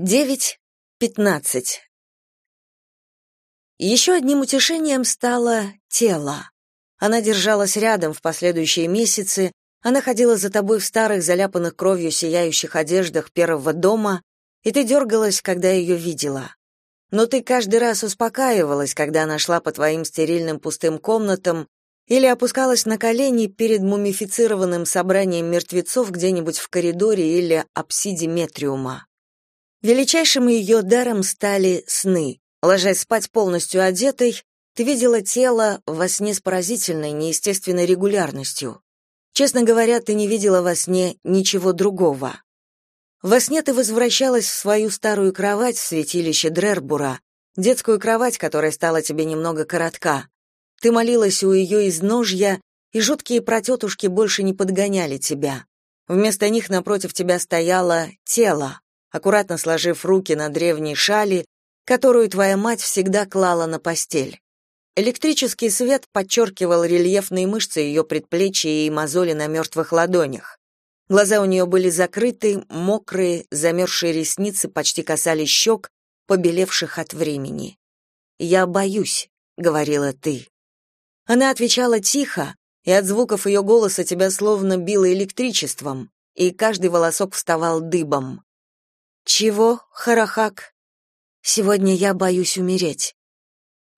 9.15 Еще одним утешением стало тело. Она держалась рядом в последующие месяцы, она ходила за тобой в старых, заляпанных кровью сияющих одеждах первого дома, и ты дергалась, когда ее видела. Но ты каждый раз успокаивалась, когда она шла по твоим стерильным пустым комнатам или опускалась на колени перед мумифицированным собранием мертвецов где-нибудь в коридоре или апсиде метриума. Величайшим ее даром стали сны. Ложась спать полностью одетой, ты видела тело во сне с поразительной, неестественной регулярностью. Честно говоря, ты не видела во сне ничего другого. Во сне ты возвращалась в свою старую кровать в святилище Дрербура, детскую кровать, которая стала тебе немного коротка. Ты молилась у ее изножья, и жуткие протетушки больше не подгоняли тебя. Вместо них напротив тебя стояло тело, аккуратно сложив руки на древней шали, которую твоя мать всегда клала на постель. Электрический свет подчеркивал рельефные мышцы ее предплечья и мозоли на мертвых ладонях. Глаза у нее были закрыты, мокрые, замерзшие ресницы почти касались щек, побелевших от времени. «Я боюсь», — говорила ты. Она отвечала тихо, и от звуков ее голоса тебя словно било электричеством, и каждый волосок вставал дыбом. Чего, Харахак? Сегодня я боюсь умереть.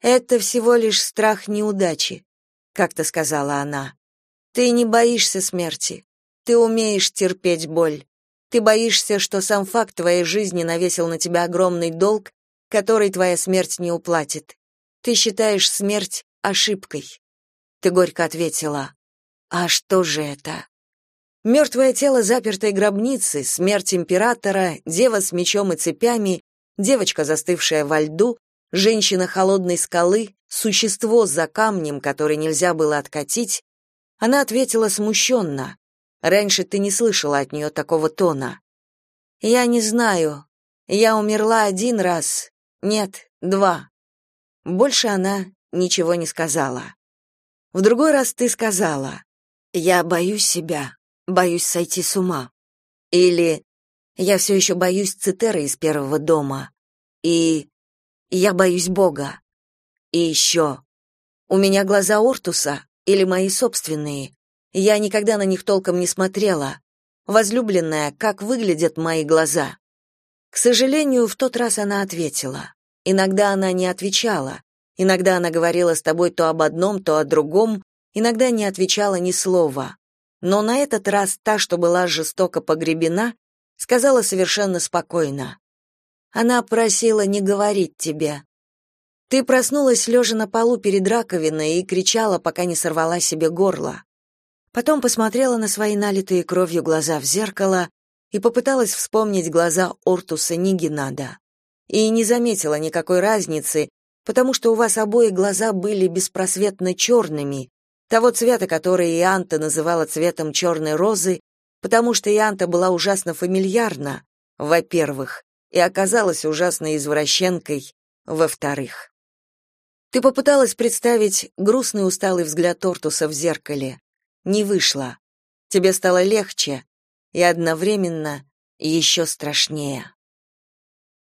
Это всего лишь страх неудачи, как-то сказала она. Ты не боишься смерти. Ты умеешь терпеть боль. Ты боишься, что сам факт твоей жизни навесил на тебя огромный долг, который твоя смерть не уплатит. Ты считаешь смерть ошибкой. Ты горько ответила: "А что же это?" Мертвое тело запертой гробницы, смерть императора, дева с мечом и цепями, девочка, застывшая во льду, женщина холодной скалы, существо за камнем, который нельзя было откатить, она ответила смущенно. Раньше ты не слышала от нее такого тона. Я не знаю. Я умерла один раз. Нет, два. Больше она ничего не сказала. В другой раз ты сказала: "Я боюсь себя" боюсь сойти с ума. Или я все еще боюсь Цитеры из первого дома. И я боюсь Бога. И еще. У меня глаза Ортуса или мои собственные. Я никогда на них толком не смотрела. Возлюбленная, как выглядят мои глаза? К сожалению, в тот раз она ответила. Иногда она не отвечала. Иногда она говорила с тобой то об одном, то о другом, иногда не отвечала ни слова. Но на этот раз та, что была жестоко погребена, сказала совершенно спокойно. Она просила не говорить тебе. Ты проснулась лежа на полу перед раковиной и кричала, пока не сорвала себе горло. Потом посмотрела на свои налитые кровью глаза в зеркало и попыталась вспомнить глаза Ортуса Нигинада. И не заметила никакой разницы, потому что у вас обои глаза были беспросветно черными, того цвета, который Ианта называла цветом черной розы, потому что Ианта была ужасно фамильярна, во-первых, и оказалась ужасной извращенкой, во-вторых. Ты попыталась представить грустный усталый взгляд Тортуса в зеркале. Не вышло. Тебе стало легче и одновременно еще страшнее.